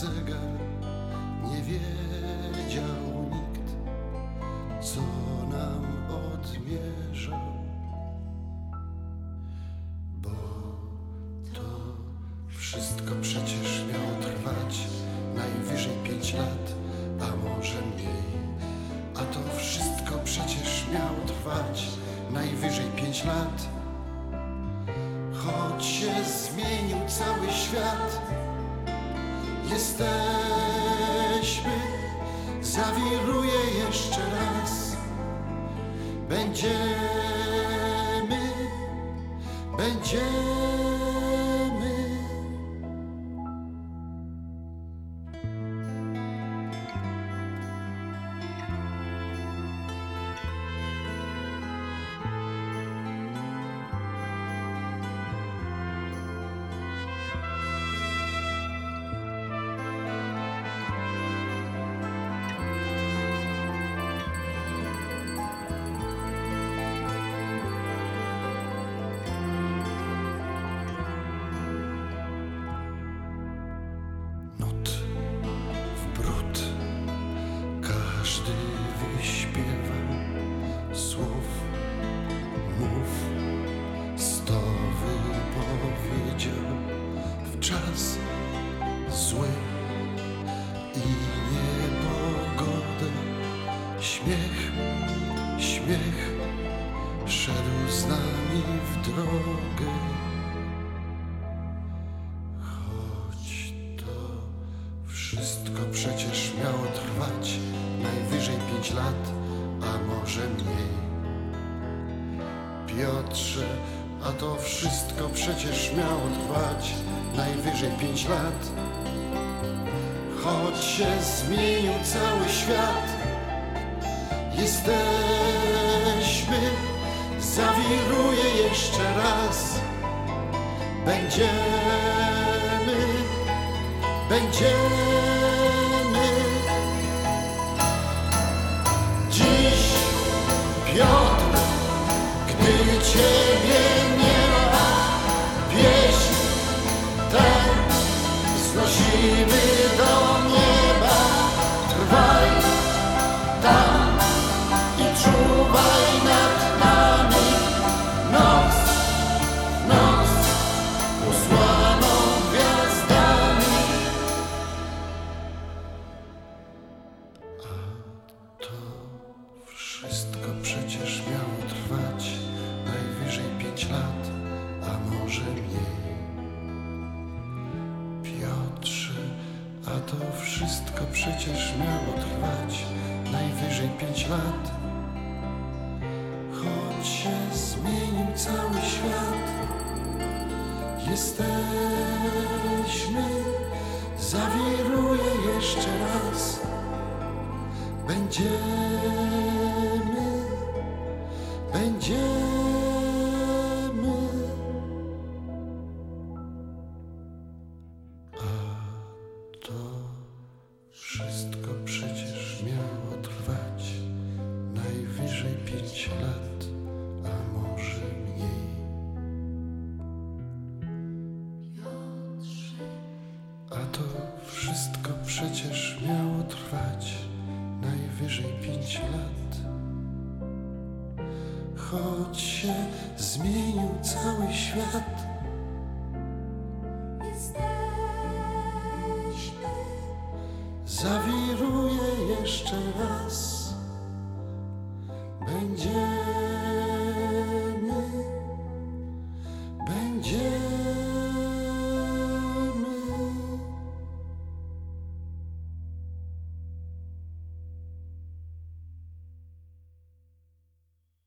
zegar. Nie wiedział nikt, co nam odmierza, bo to wszystko przecież miało trwać najwyżej pięć lat, a może mniej. A to wszystko przecież miało trwać najwyżej pięć lat. Choć się zmienił cały świat, jesteśmy, zawiruje jeszcze śmiech śmiech szedł z nami w drogę Choć to wszystko przecież miało trwać najwyżej pięć lat, a może mniej. Piotrze, a to wszystko przecież miało trwać najwyżej pięć lat. Choć się zmienił cały świat, jesteśmy, zawiruje jeszcze raz. Będziemy, będziemy. Dziś Piotr, gdy Ciebie przecież miało trwać najwyżej pięć lat. Choć się zmienił cały świat, jesteśmy, zawiruje jeszcze raz. Będziemy, będziemy. Wszystko przecież miało trwać najwyżej pięć lat. Choć się zmienił cały świat, zawiruje jeszcze raz. Będzie